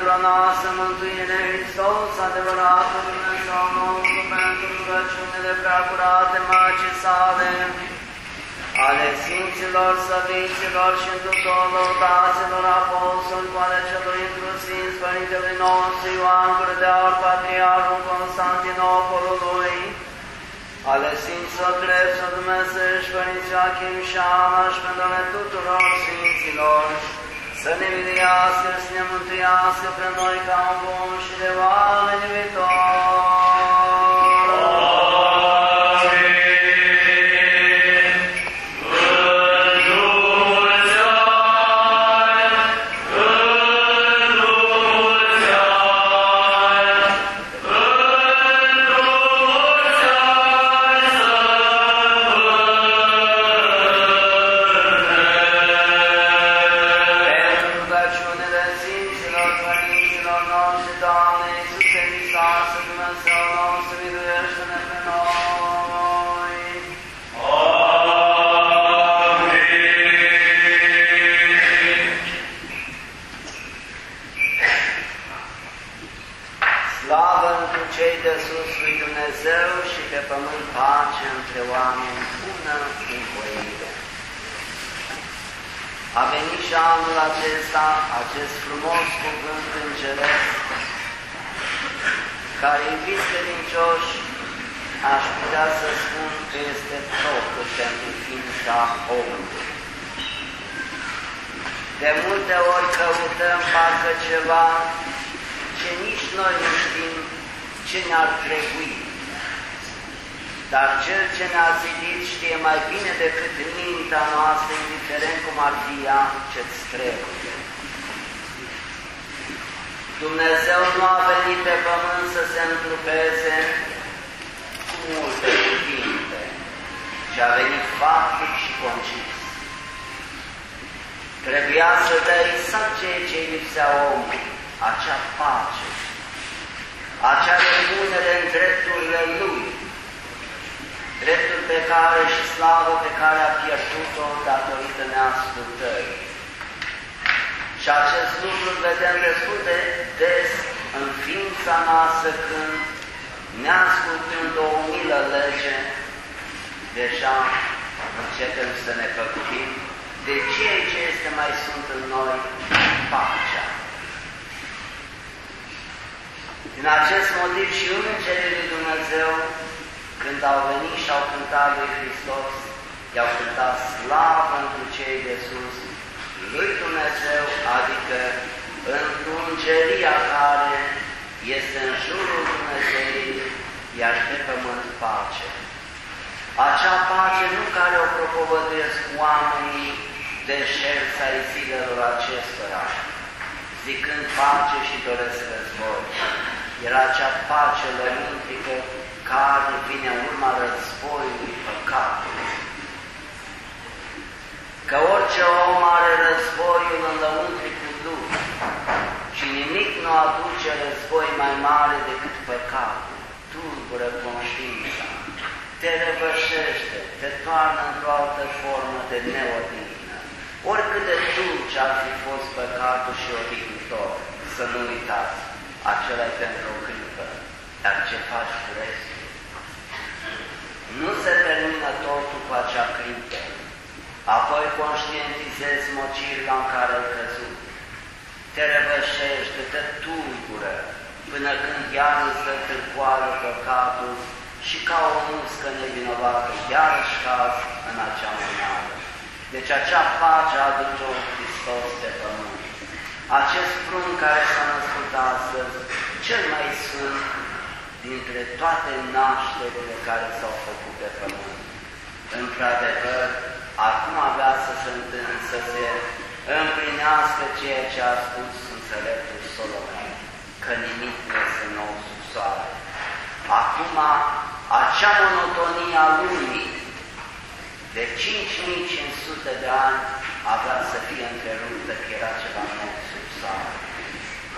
pentru a noastră mântuire, Hristos, adevăratul Dumnezeu nostru, pentru rugăciunile prea curate magii sale, ale Sfinților, Săviților și tuturor daților apostoli, cu ale celui inclusiv Părintele nostru Ioan Gură de Aur, Patriarhul Constantinopolului, ale Sfinților Dreptul Dumnezeu și Părinții Achim și Ana și pentru ale tuturor Sfinților, să ne miluiască, să ne mântuiască pe noi ca un bun și de oameni viitori. A venit și anul acesta, acest frumos cuvânt îngeresc, care, iubiți credincioși, aș putea să spun că este totul pentru ființa omului. De multe ori căutăm parcă ceva ce nici noi nu știm ce ne-ar trebui. Dar Cel ce ne-a zidit știe mai bine decât mintea noastră, indiferent cum ar fi ea, ce-ți trebuie. Dumnezeu nu a venit pe pământ să se întrupeze cu multe cuvinte, ci a venit faptic și concis. Trebuia să dai exact ceea ce lipsea omului, acea pace, acea repunere în drepturile lui, dreptul pe care și slavă pe care a pierdut-o datorită neascultării. Și acest lucru îl vedem destul de des în ființa noastră când, neascultând o umilă lege, deja începem să ne păcălim de ceea ce este mai sunt în noi, pacea. Din acest motiv și îngerii lui Dumnezeu, când au venit și au cântat lui Hristos, i-au cântat slavă pentru cei de sus, lui Dumnezeu, adică într-o îngeria care este în jurul Dumnezeii, iar pe pământ pace. Acea pace nu care o propovăduiesc oamenii de șerți ai zilelor acestora, zicând pace și doresc război. Era acea pace lăuntrică care vine în urma războiului păcatului. Că orice om are războiul în lăuntricul lui și nimic nu aduce război mai mare decât păcatul, tulbură conștiința, te răvășește, te toarnă într-o altă formă de neodihnă. Oricât de dulce ar fi fost păcatul și odihnitor, să nu uitați, acela e pentru o clipă, dar ce faci cu restul? Nu se termină totul cu acea clipă, apoi conștientizezi mocirea în care ai căzut, te răvășește, te tulbură, până când iar îți dă târcoală păcatul și ca o muscă nevinovată, iarăși caz în acea mânară. Deci acea pace aduce-o Hristos pe pământ. Acest prunc care s-a născut astăzi, cel mai sfânt dintre toate nașterile care s-au făcut pe pământ. Într-adevăr, acum avea să se, să se împlinească ceea ce a spus înțeleptul Solomon, că nimic nu este nou sub soare. Acum, acea monotonie a lumii de 5500 de ani avea să fie întreruptă, că era ceva nou sub soare.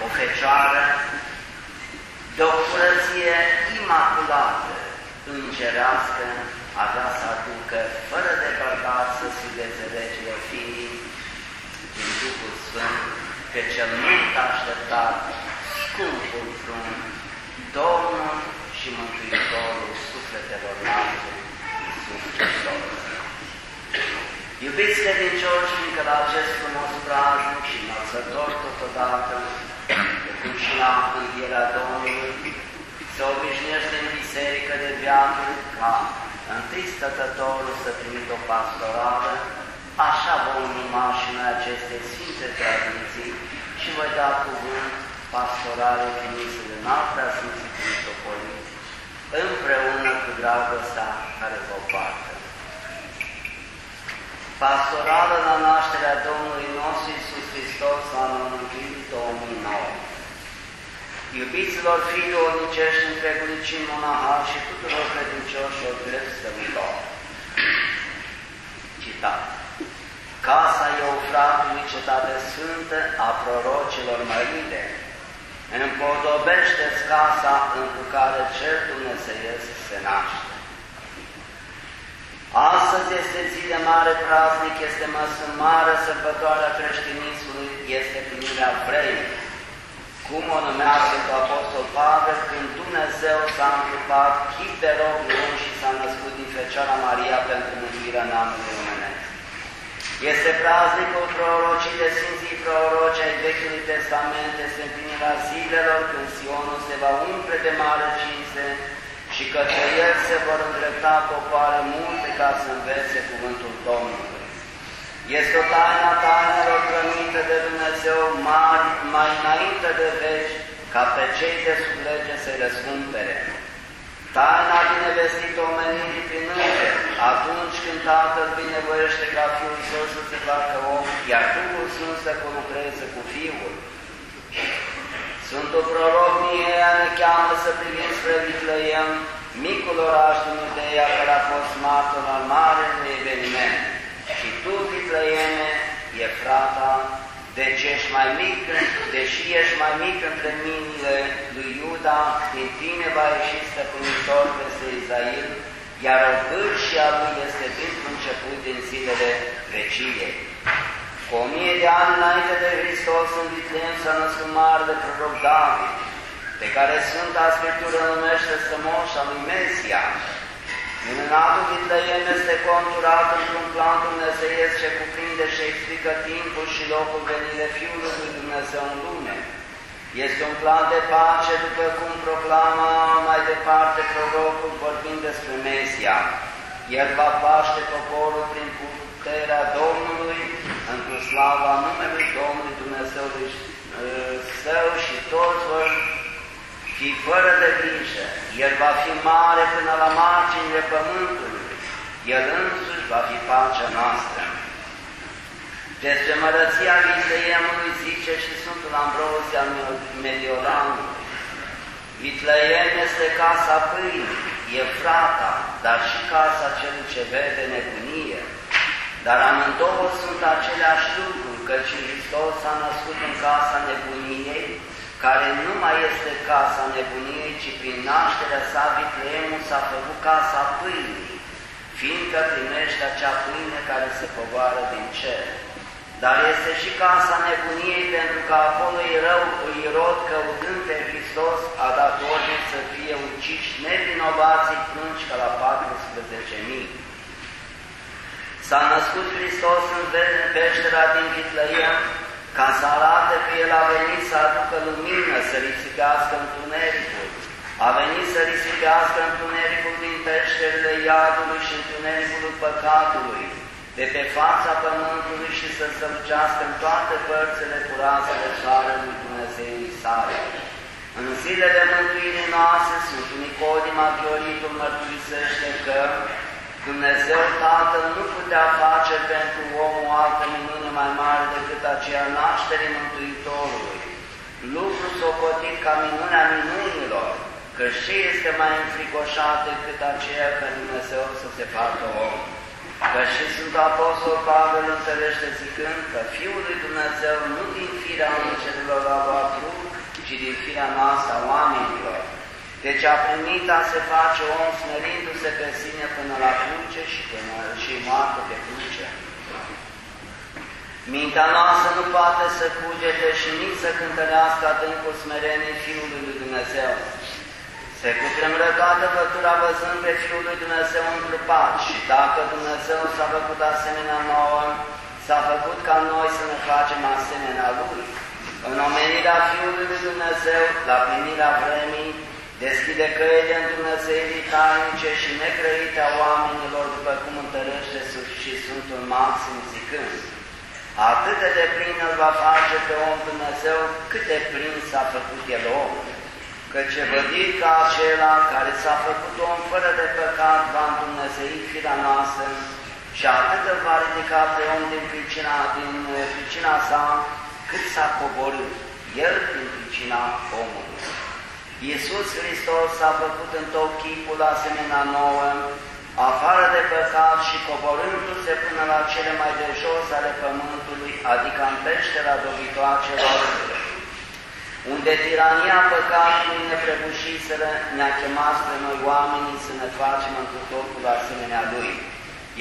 O fecioară de o curăție imaculată, îngerească, avea să aducă, fără de bărbat, să sfideze legile fiii din Duhul Sfânt, pe cel mult așteptat, scumpul frun, Domnul și Mântuitorul sufletelor noastre, Iisus Hristos. Iubiți credincioși, fiindcă la acest frumos praznic și înălțător totodată, cum și la învierea Domnului, se obișnuiește în biserică de viață ca întâi stătătorul să trimit o pastorală, așa vom urma și noi aceste sfinte tradiții și voi da cuvânt pastorale trimise în alta Sfinții Mitropoliți, împreună cu dragostea care vă poartă. Pastorală la nașterea Domnului nostru Iisus Hristos la Mântuirii 2009. Iubiților fii duonicești întregului cin monahal și tuturor credincioșilor drept stăvitor. Citat. Casa Eufratului, cetate sfântă a prorocilor mărite, împodobește-ți casa în care Cel Dumnezeiesc se naște. Astăzi este zi de mare praznic, este măsă mare sărbătoarea creștinismului, este primirea vremii. Cum o numează cu Apostol Pavel, când Dumnezeu s-a întrupat chip de rob și s-a născut din Fecioara Maria pentru mântuirea neamului omenesc. Este praznicul prorocii de Sfinții Proroci ai Vechiului Testament, este împlinirea zilelor când Sionul se va umple de mare cinste și către el se vor îndrepta popoare multe ca să învețe cuvântul Domnului. Este o taină a tainelor plănită de Dumnezeu mari, mai înainte de veci, ca pe cei de sub lege să-i răscumpere. Taina binevestit omenirii prin înger, atunci când Tatăl binevoiește ca Fiul Său să se facă om, iar Duhul Sfânt să colucreze cu Fiul. Sfântul proroc Miea ne cheamă să privim spre Vitlăiem, micul oraș din Iudeia care a fost martor al marelui eveniment. Și tu, Vitlăieme, e frata, deci ești mai mic, deși ești mai mic între minile lui Iuda, din tine va ieși stăpânitor peste Israel, iar vârșia lui este din început din zilele veciei. Cu o mie de ani înainte de Hristos în Vitleem s-a născut mare de proroc David, pe care Sfânta Scriptură numește sămoșa lui Mesia. Minunatul Vitleem este conturat într-un plan dumnezeiesc ce cuprinde și explică timpul și locul venirii Fiului lui Dumnezeu în lume. Este un plan de pace, după cum proclama mai departe prorocul vorbind despre Mesia. El va paște poporul prin puterea Domnului, într-o slava numelui Domnului Dumnezeului său și toți vor fi fără de grijă. El va fi mare până la marginile pământului. El însuși va fi pacea noastră. Despre mărăția Vitleemului zice și Sfântul Ambrozie al Mediolanului. Vitleem este casa pâinii, e frata, dar și casa celui ce vede nebunie. Dar amândouă sunt aceleași lucruri, căci Hristos s-a născut în casa nebuniei, care nu mai este casa nebuniei, ci prin nașterea sa Vitleemul s-a făcut casa pâinii, fiindcă primește acea pâine care se pogoară din cer. Dar este și casa nebuniei, pentru că acolo erau Irod, căutând pe Hristos, a dat ordine să fie uciși nevinovații plângi ca la 14.000. S-a născut Hristos în peștera din Vitlăiem, ca să arate că El a venit să aducă lumină, să risipească întunericul. A venit să risipească întunericul din peșterile iadului și întunericul păcatului, de pe fața pământului și să sălucească în toate părțile cu razele soarelui Dumnezeului sale. În zilele mântuirii noastre, Sfântul Nicodim Achioritul mărturisește că Dumnezeu Tatăl nu putea face pentru om o altă minune mai mare decât aceea nașterii Mântuitorului. Lucru socotit ca minunea minunilor, că ce este mai înfricoșat decât aceea că Dumnezeu să se facă om? Că și Sfântul Apostol Pavel înțelește zicând că Fiul lui Dumnezeu nu din firea îngerilor a luat trup, ci din firea noastră a oamenilor. Deci a primit a se face om smerindu-se pe sine până la cruce și, până, și moarte pe cruce. Mintea noastră nu poate să cugete și nici să cântărească adâncul smerenie Fiului lui Dumnezeu. Se cutremură toată fătura văzând pe Fiul lui Dumnezeu întrupat și dacă Dumnezeu s-a făcut asemenea nouă, s-a făcut ca noi să ne facem asemenea Lui. În omenirea Fiului lui Dumnezeu, la plinirea vremii, deschide căile în Dumnezeii tainice și necrăite a oamenilor, după cum întărește și Sfântul Maxim zicând. Atât de plin îl va face pe om Dumnezeu, cât de plin s-a făcut el om. Căci vădit ca acela care s-a făcut om fără de păcat va Dumnezei firea noastră și atât îl va ridica pe om din pricina, din pricina sa, cât s-a coborât, el din pricina omului. Iisus Hristos s-a făcut în tot chipul asemenea nouă, afară de păcat și coborându-se până la cele mai de jos ale pământului, adică în peștera dobitoacelor, unde tirania păcatului ne prăbușiseră, ne-a chemat spre noi oamenii să ne facem într totul asemenea Lui.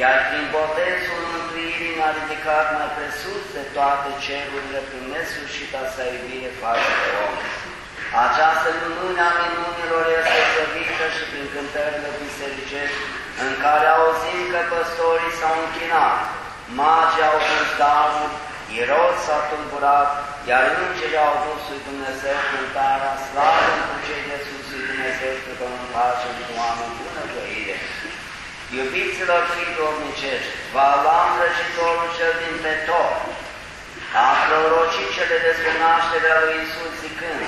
Iar prin botezul mântuirii ne-a ridicat mai presus de toate cerurile prin nesfârșita sa iubire față de om. Această minune a minunilor este slăvită și prin cântările bisericești, în care auzim că păstorii s-au închinat, magii au dus daruri, Irod s-a tulburat, iar îngerii au dus lui Dumnezeu cântarea, slavă pentru cei de sus lui Dumnezeu, că Domnul face cu oameni bună voire. Iubiților fii domnicești, va lua îndrăjitorul cel din Petor, a prorocit cele despre nașterea lui Isus zicând,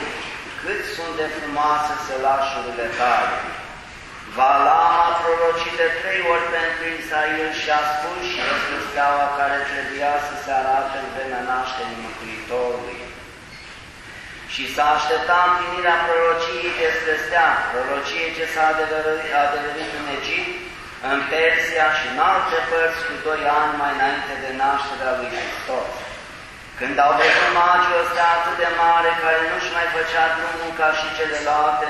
cât sunt de frumoase sălașurile tale. Valam a prorocit de trei ori pentru Isaia și a spus și este steaua care trebuia să se arate în vremea nașterii Mântuitorului. Și s-a așteptat împlinirea prorociei despre stea, prorocie ce s-a adeverit în Egipt, în Persia și în alte părți cu doi ani mai înainte de nașterea lui Hristos. Când au văzut magii o stea atât de mare care nu-și mai făcea drumul ca și celelalte,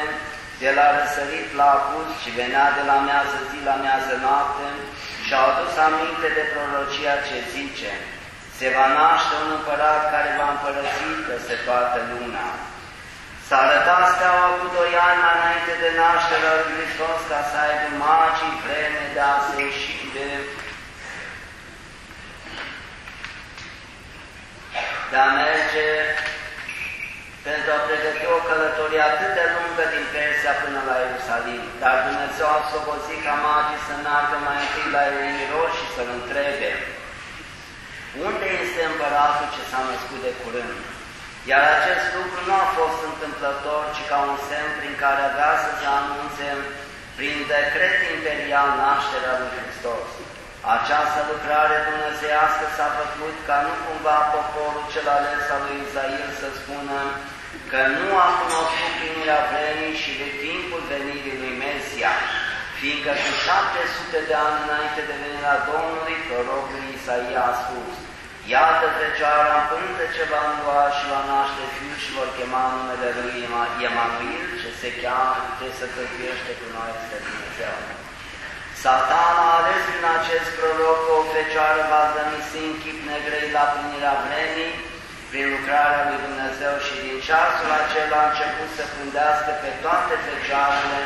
de la răsărit la apus și venea de la mează zi la mează noapte, și-au adus aminte de prorocia ce zice, se va naște un împărat care va împărăți peste toată lumea. S-a arătat steaua cu doi ani mai înainte de nașterea lui Hristos ca să aibă magii vreme de a se ieși de de a merge pentru a pregăti o călătorie atât de lungă din Persia până la Ierusalim. Dar Dumnezeu a sobozit ca magii să meargă mai întâi la Eiro și să-L întrebe unde este împăratul ce s-a născut de curând? Iar acest lucru nu a fost întâmplător, ci ca un semn prin care avea să se anunțe prin decret imperial nașterea lui Hristos. Această lucrare dumnezeiască s-a făcut ca nu cumva poporul cel ales al lui Isail să spună că nu a cunoscut primirea vremii și de timpul venirii lui Mesia, fiindcă cu 700 de ani înainte de venirea Domnului, prorocul Isaia a spus, Iată Fecioara până ce va lua și va naște fiul și vor chema numele lui Emanuel, ce se cheamă, ce se călcuiește cu noi este Dumnezeu. Satan a ales din acest proroc o fecioară va dămisi în chip negrei la plinirea vremii, prin lucrarea lui Dumnezeu și din ceasul acela a început să pândească pe toate fecioarele,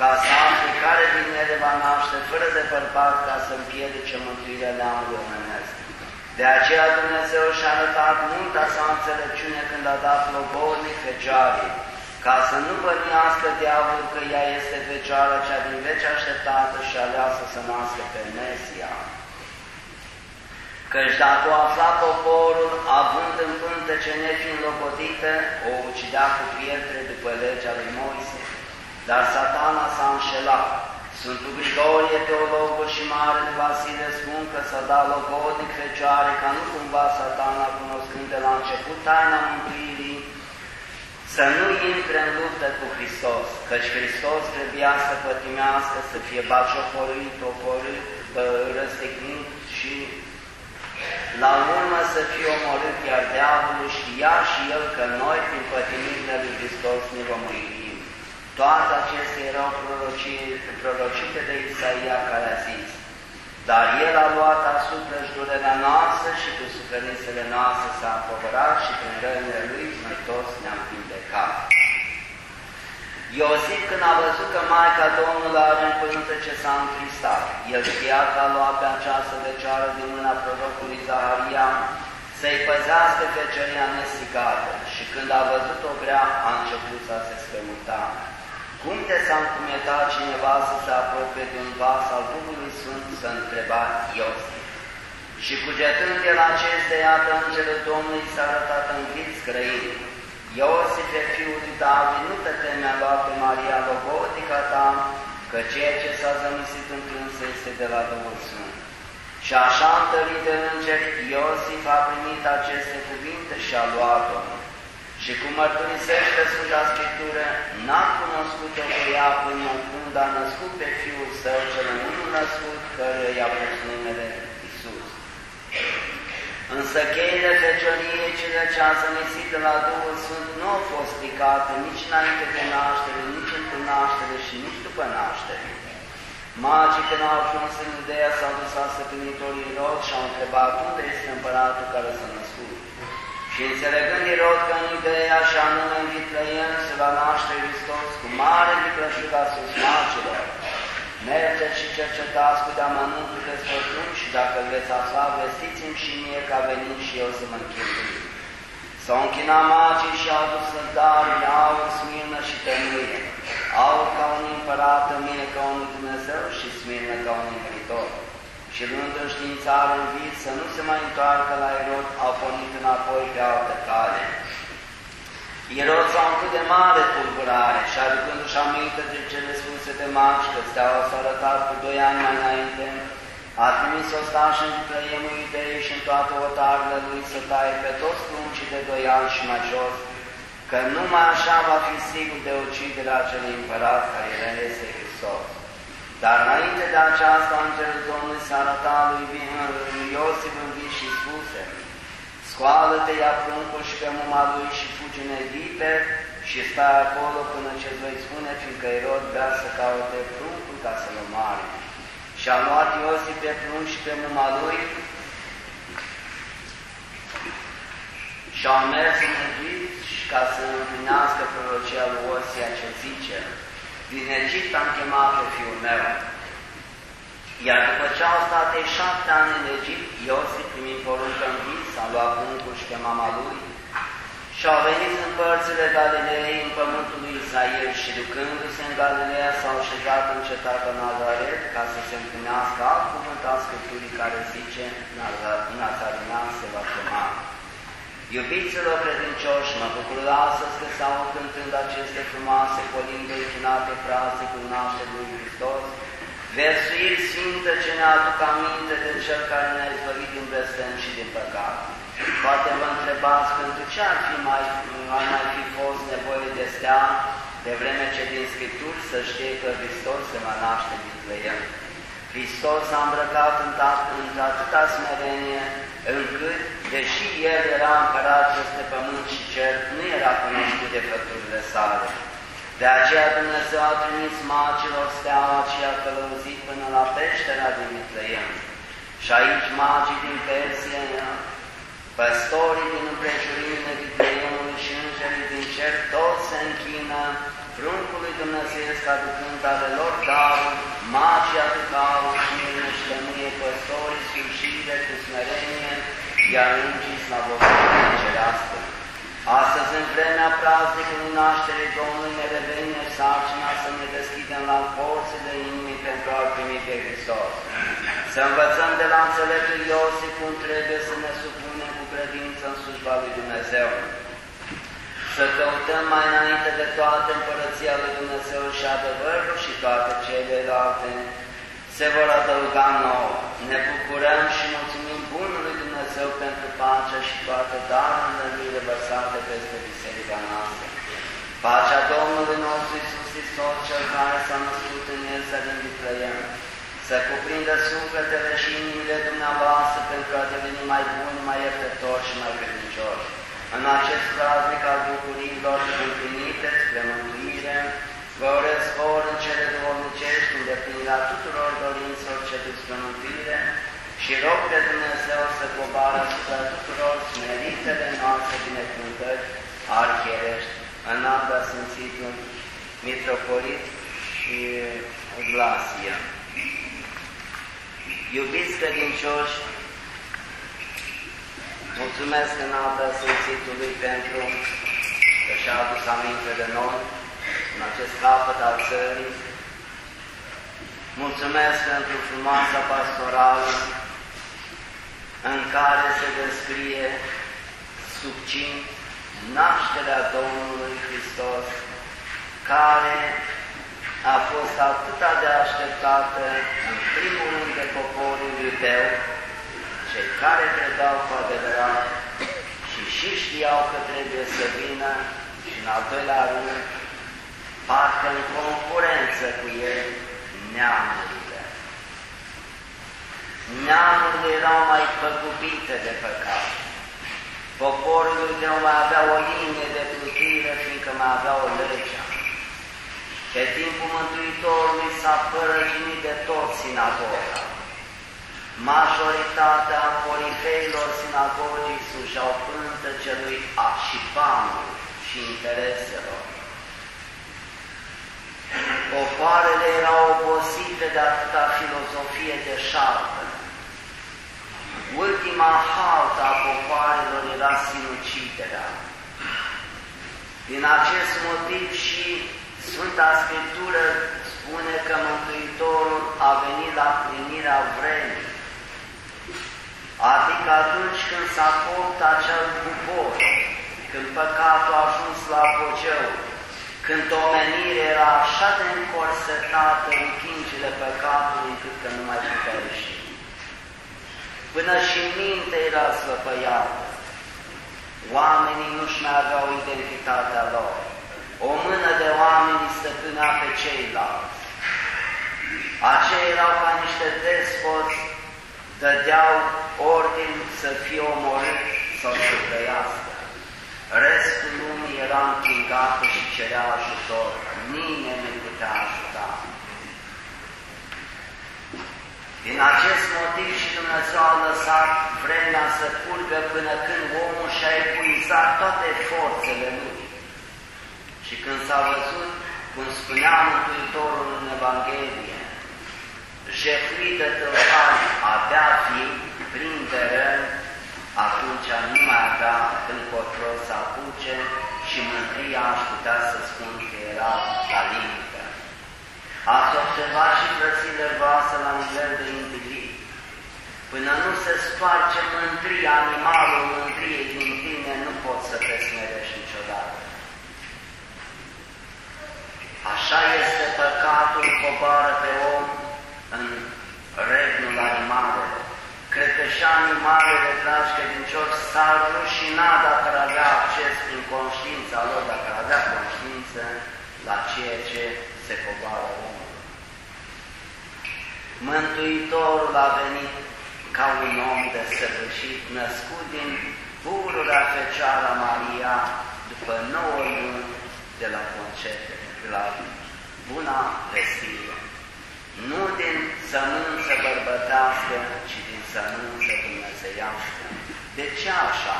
ca să afle care din ele va naște fără de bărbat ca să împiedice mântuirea neamului omenesc. De aceea Dumnezeu și-a arătat multa sa înțelepciune când a dat logodnic fecioarei, ca să nu bănuiască diavolul că ea este fecioara cea din vece așteptată și aleasă să nască pe Mesia. Căci dacă o afla poporul, având în pântece nefiind logodită, o ucidea cu pietre după legea lui Moise. Dar satana s-a înșelat. Sfântul Grigorie, teologul și Marele Vasile spun că s-a dat logodnic fecioare, ca nu cumva satana, cunoscând de la început taina mântuirii, să nu intre în luptă cu Hristos, căci Hristos trebuia să pătimească, să fie bajocorit, ocorit, răstignit și la urmă să fie omorât, iar diavolul știa și el că noi, prin pătimirile lui Hristos, ne vom mâini. Toate acestea erau prorocite de Isaia care a zis, dar El a luat asupra durerea noastră și cu suferințele noastre s-a împovărat și prin rănile Lui noi toți ne-am vindecat. Iosif, când a văzut că Maica Domnului are împăiută ce s-a întristat, el știa că a luat pe această vecioară din mâna prorocului Zaharia să-i păzească feceria nesicată și când a văzut-o grea, a început să se scămuta. Cum te s-a încumetat cineva să se apropie de un vas al Duhului Sfânt să întreba Iosif? Și cugetând el aceste, iată, îngerul Domnului s-a arătat în vid scrăin. Iosife, fiul lui David, nu te teme a luat pe Maria Logotica ta, că ceea ce s-a zămisit în plânsă este de la Duhul Sfânt. Și așa întărit de îngeri, Iosif a primit aceste cuvinte și a luat-o. Și cum mărturisește Sfânta Scriptură, n-a cunoscut-o pe ea până când a născut pe Fiul Său, cel unul născut, care i-a pus numele Iisus. Însă cheile fecioriei cele ce a zămisit de la Duhul Sfânt nu au fost stricate nici înainte de naștere, nici într naștere și nici după naștere. Magii când au ajuns în ideea s-au dus la stăpânitorii rod și au întrebat unde este împăratul care s-a născut. Și înțelegând Irod că în ideea și anume în Vitlăien se va naște Hristos cu mare viclășug a sus magilor, mergeți și cercetați cu deamănuntul despre și dacă veți afla, vestiți-mi și mie ca venit și eu să mă închidui. S-au închinat magii și au dus în daruri, aur, smirnă și tămâie, aur ca un împărat, tămâie ca un Dumnezeu și smirnă ca un învitor și luând științare în vid să nu se mai întoarcă la Erod, au pornit înapoi pe altă cale. Irod s-a umplut de mare tulburare și aducându-și aminte de cele spuse de maci, că steaua s-a arătat cu doi ani mai înainte, a trimis o stașă în Trăiemul Iudei și în toate otarele lui să taie pe toți pruncii de doi ani și mai jos, că numai așa va fi sigur de uciderea acelui împărat care era este Hristos. Dar înainte de aceasta, Îngerul Domnului s-a arătat lui Iosif în vis și spuse, Scoală-te, ia pruncul și pe muma lui și fugi în Egipte și stai acolo până ce îți voi spune, fiindcă Erod vrea să caute pruncul ca să-l omoare. Și a luat Iosif pe prunc și pe muma lui și au mers în Egipt ca să împlinească prorocia lui Osia ce zice, din Egipt am chemat pe fiul meu. Iar după ce au stat ei șapte ani în Egipt, Iosif, primind poruncă în vis, a luat buncul și pe mama lui și au venit în părțile Galilei, în pământul lui Israel și ducându-se în Galileea s-au șezat în cetatea Nazaret ca să se împlinească alt cuvânt al Scripturii care zice Nazarina se va chema. Iubiților credincioși, mă bucur astăzi că s-au cântând aceste frumoase colinde închinate fraze cu nașterea lui Hristos, versuiri sfinte ce ne aduc aminte de Cel care ne-a izbăvit din blestem și din păcat. Poate vă întrebați pentru ce ar, fi mai, ar mai fi fost nevoie de stea, de vreme ce din Scripturi să știe că Hristos se va naște din el. Hristos a îmbrăcat în, în atâta smerenie, încât, deși El era împărat peste pământ și cer, nu era cunoscut de făpturile sale. De aceea Dumnezeu a trimis magilor steaua și a călăuzit până la peștera din Mitlăiem. Și aici magii din Persia, păstorii din împrejurimile Mitlăiemului și îngerii din cer, toți se închină pruncului Dumnezeu aducând ale lor daruri, magii aduc aur și și lămâie păstorii, sfârșire cu smerenie, iar îngii slavovării cerească. Astăzi, în vremea praznicului nașterii Domnului, ne revine sarcina să ne deschidem la porțile inimii pentru a primi pe Hristos. Să învățăm de la înțeleptul Iosif cum trebuie să ne supunem cu credință în slujba lui Dumnezeu. Să căutăm mai înainte de toate împărăția lui Dumnezeu și adevărul și toate celelalte se vor adăuga nouă. Ne bucurăm și mulțumim Bunului Dumnezeu pentru pacea și toate darurile Lui revărsate peste Biserica noastră. Pacea Domnului nostru Iisus Hristos, Cel care s-a născut în El să trăiem, să cuprindă sufletele și inimile dumneavoastră pentru a deveni mai buni, mai iertători și mai credincioși. În acest praznic al bucurilor împlinite spre mântuire, vă urez vor în cele duomnicești îndeplinirea tuturor dorințelor ce duc spre mântuire și rog pe Dumnezeu să cobară asupra tuturor smeritele noastre binecuvântări arhierești, în Abda Sfințitul Mitropolit și Glasia. Iubiți credincioși, mulțumesc în Abda Sfințitului pentru că și-a adus aminte de noi în acest capăt al țării. Mulțumesc pentru frumoasa pastorală în care se descrie subțint nașterea Domnului Hristos, care a fost atât de așteptată, în primul rând de poporul iudeu, cei care credeau cu adevărat și și știau că trebuie să vină, și în al doilea rând, parcă în concurență cu ei, neamurile. Neamurile erau mai păgubite de păcat. Poporul iudeu mai avea o linie de plutire, fiindcă mai avea o legea. Pe timpul Mântuitorului s-a părăginit de tot sinagoga. Majoritatea corifeilor sinagogii sujeau celui a și banul și intereselor. Popoarele erau obosite de atâta filozofie de șarpă. Ultima haltă a popoarelor era sinuciderea. Din acest motiv și Sfânta Scriptură spune că Mântuitorul a venit la plinirea vremii, adică atunci când s-a copt acel cupor, când păcatul a ajuns la apogeu, când omenirea era așa de încorsetată în chingile păcatului încât că nu mai putea ieși. Până și mintea era slăpăiată. Oamenii nu-și mai aveau identitatea lor. O mână de oameni stăpânea pe ceilalți. Aceia erau ca niște despoți, dădeau ordin să fie omorât sau să trăiască. Restul lumii era împingată și cerea ajutor. Nimeni nu putea ajuta. Din acest motiv și Dumnezeu a lăsat vremea să curgă până când omul și-a epuizat toate forțele lui. Și când s-a văzut, cum spunea Mântuitorul în Evanghelie, jefuit de tălpani, avea fi prinde rând, atunci nu mai avea încotro să apuce și mântria aș putea să spun că era la limită. Ați observat și frățile voastre la nivel de individ. Până nu se sparge mântria, animalul mântriei din tine, nu poți să te smerești niciodată. Așa este păcatul coboară pe om în regnul animalelor. Cred că și animalele, dragi credincioși, s-ar rușina dacă ar avea acces prin conștiința lor, dacă ar avea conștiință la ceea ce se coboară omul. Mântuitorul a venit ca un om de săvârșit, născut din pururea Fecioara Maria, după nouă luni de la concete, de la buna vestire. Nu din sămânță bărbătească, ci din sămânță dumnezeiască. De ce așa?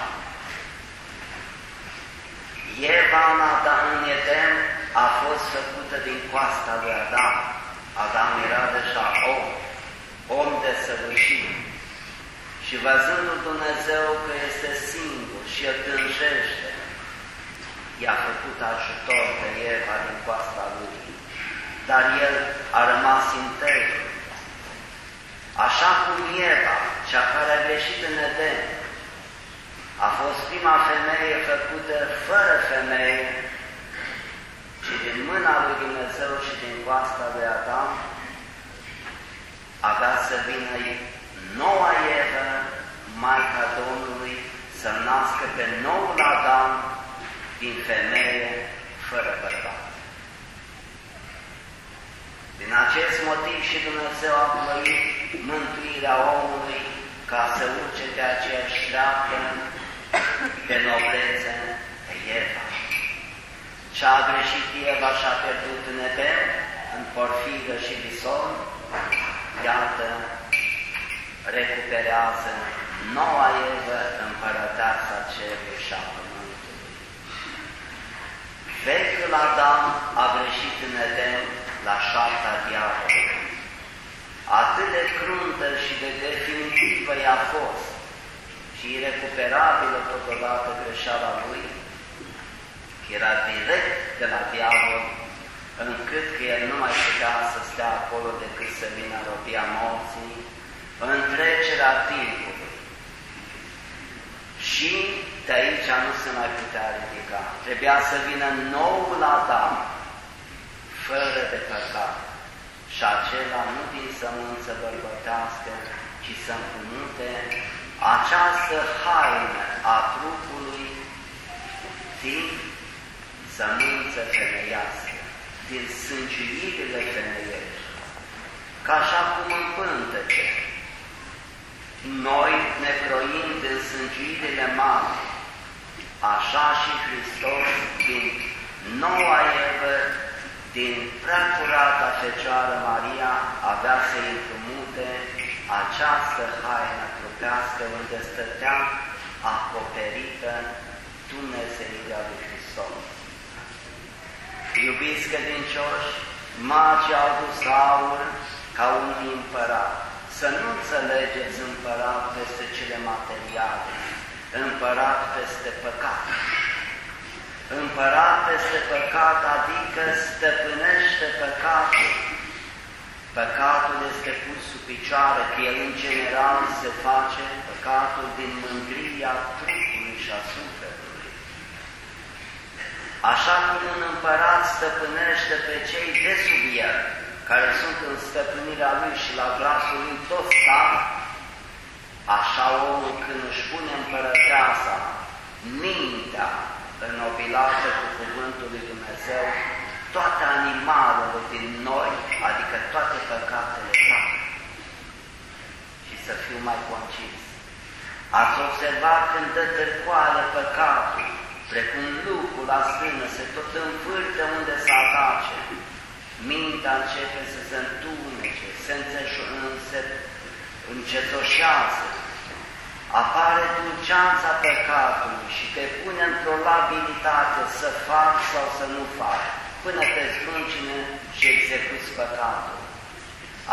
Eva în Adam în Eden a fost făcută din coasta lui Adam. Adam era deja om, om de săvârșit. Și văzându Dumnezeu că este singur și îl tânjește, i-a făcut ajutor pe Eva din coasta lui, dar el a rămas integru. Așa cum Eva, cea care a greșit în Eden, a fost prima femeie făcută fără femeie, ci din mâna lui Dumnezeu și din coasta lui Adam, avea să vină noua Evă, Maica Domnului, să nască pe noul Adam din femeie, fără bărbat. Din acest motiv și Dumnezeu a plăit mântuirea omului ca să urce pe aceeași treaptă de noblețe pe Eva. Ce-a greșit Eva și-a pierdut în Eden, în porfidă și vison, iată, recuperează noua Evă împărăteasa cerului și a pământului. Vechiul Adam a greșit în Eden la șapta diavolului. Atât de cruntă și de definitivă i-a fost și irecuperabilă totodată greșeala lui, că era direct de la diavol, încât că el nu mai putea să stea acolo decât să vină robia morții, în trecerea timpului. Și de aici nu se mai putea ridica. Trebuia să vină noul Adam, fără de păcat, și acela nu din sămânță bărbătească, ci să împrumute această haină a trupului din sămânță femeiască, din sângiuirile femeiești, ca așa cum în pântece. Noi ne croim din sângiuirile mari, așa și Hristos din noua Evă, din prea curata Fecioară Maria, avea să împrumute această haină trupească unde stătea acoperită Dumnezeirea lui Hristos. Iubiți credincioși, magii au dus aur ca un împărat. Să nu înțelegeți împărat peste cele materiale, împărat peste păcat. Împărat peste păcat, adică stăpânește păcatul. Păcatul este pus sub picioare, că el în general se face păcatul din mândria trupului și a sufletului. Așa cum un împărat stăpânește pe cei de sub el, care sunt în stăpânirea lui și la glasul lui tot stat, așa omul când își pune împărăteasa, mintea înnobilată cu cuvântul lui Dumnezeu, toate animalele din noi, adică toate păcatele tac. Și să fiu mai concis. Ați observat când dă târcoale păcatul, precum lucrul la stână, se tot învârte unde să atace. Mintea începe să se întunece, se, se încetoșează, apare dulceanța păcatului și te pune într-o labilitate să fac sau să nu fac, până te zbuncine și execuți păcatul.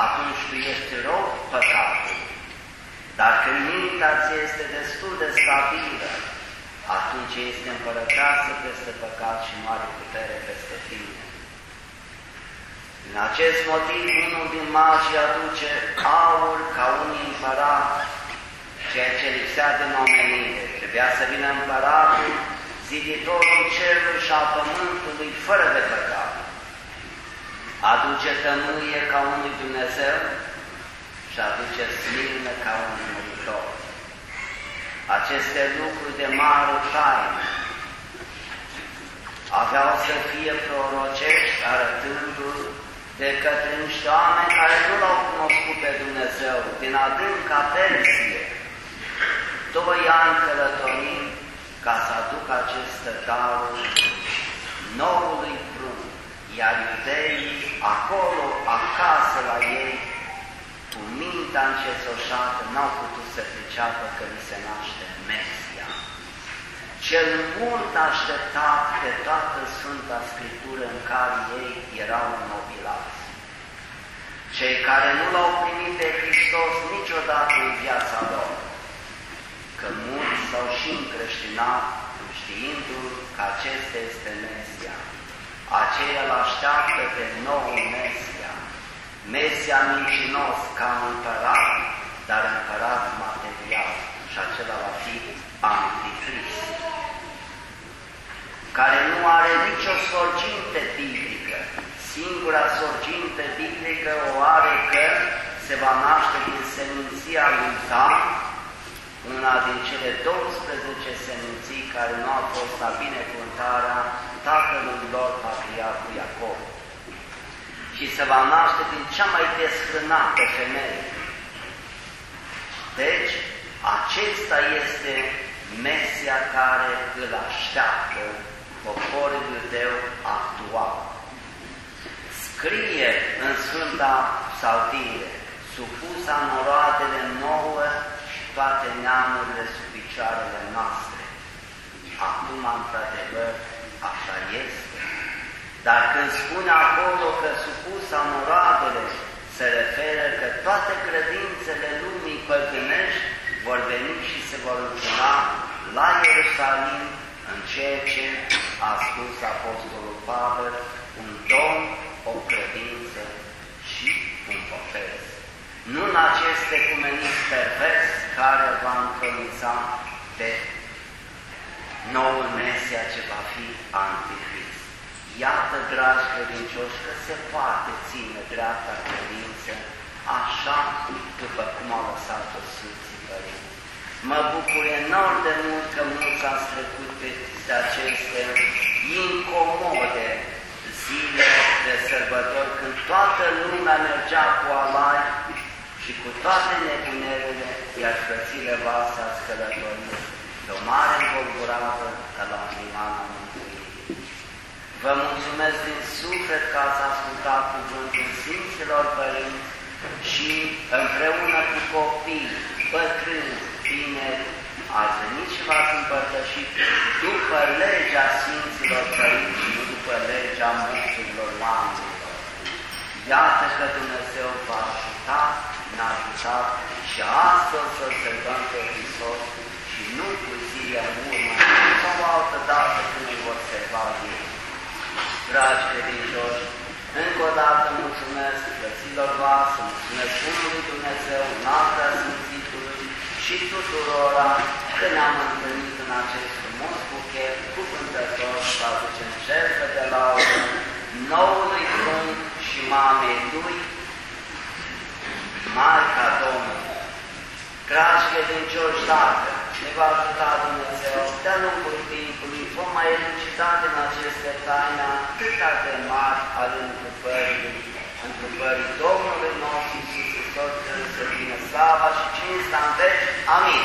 Atunci tu ești rog păcatul. Dar când mintea ți este destul de stabilă, atunci este împărăteasă peste păcat și mare putere peste tine. În acest motiv, unul din magii aduce aur ca un împărat, ceea ce lipsea din omenire. Trebuia să vină împăratul, ziditorul cerului și a pământului, fără de păcat. Aduce tămâie ca unui Dumnezeu și aduce smirnă ca un muritor. Aceste lucruri de mare taină aveau să fie prorocești, arătându-l de către niște oameni care nu l-au cunoscut pe Dumnezeu, din adânca Persie, doi ani călătorind ca să aducă acest darul noului prun, iar iudeii acolo, acasă la ei, cu mintea încețoșată, n-au putut să priceapă că li se naște Mesia. Cel mult așteptat de toată Sfânta Scriptură în care ei erau nobilați. Cei care nu l-au primit pe Hristos niciodată în viața lor, că mulți s-au și încreștinat știindu că acesta este Mesia. Aceea îl așteaptă pe nou Mesia. Mesia mincinos ca împărat, dar împărat material și acela va fi Antichrist, care nu are nicio sorginte biblică. Singura sorginte biblică o are că se va naște din seminția lui Dan, una din cele 12 seminții care nu au fost la binecuvântarea tatălui lor, patriarhul Iacob. Și se va naște din cea mai desfrânată femeie. Deci, acesta este Mesia care îl așteaptă poporul iudeu actual. Scrie în Sfânta Psaltire, supusa noroadele nouă și toate neamurile sub picioarele noastre. Acum, într-adevăr, așa este. Dar când spune acolo că supusa noroadele se referă că toate credințele lumii păgânești vor veni și se vor închina la Ierusalim în ceea ce a spus Apostolul Pavel, un domn, o credință și un botez. Nu în acest ecumenism pervers care va înfămița pe noul Mesia ce va fi Antichrist. Iată, dragi credincioși, că se poate ține dreapta credință așa după cum au lăsat-o Sfinții Părinți. Mă bucur enorm de mult că mulți ați trecut pe aceste incomode zile de sărbători, când toată lumea mergea cu alai și cu toate nebunelele, iar frățile voastre ați călătorit de o mare învolburată ca la limanul mântuirii. Vă mulțumesc din suflet că ați ascultat cuvântul Sfinților Părinți și împreună cu copii, bătrâni, tineri, ați venit și v-ați împărtășit după legea Sfinților Părinți, nu după legea mulților oamenilor. Iată că Dumnezeu va ajuta, ne-a ajutat și astăzi să-L sărbăm pe Hristos și nu cu zile în urmă sau o altă dată când îl vor serva ei. Dragi credincioși, încă o dată mulțumesc frăților voastre, mulțumesc Bunului Dumnezeu, Noaptea Sfințitului și tuturora că ne-am întâlnit în acest frumos buchet cuvântător să aducem jertfă de laudă noului Frânt și mamei Lui, Maica Domnului. Dragi credincioși, dacă ne va ajuta Dumnezeu de-a lungul timpului, vom mai elucida din aceste taine atâta de mari ale întrupării, întrupării Domnului nostru Iisus Hristos, să vină slava și cinsta în veci. Amin.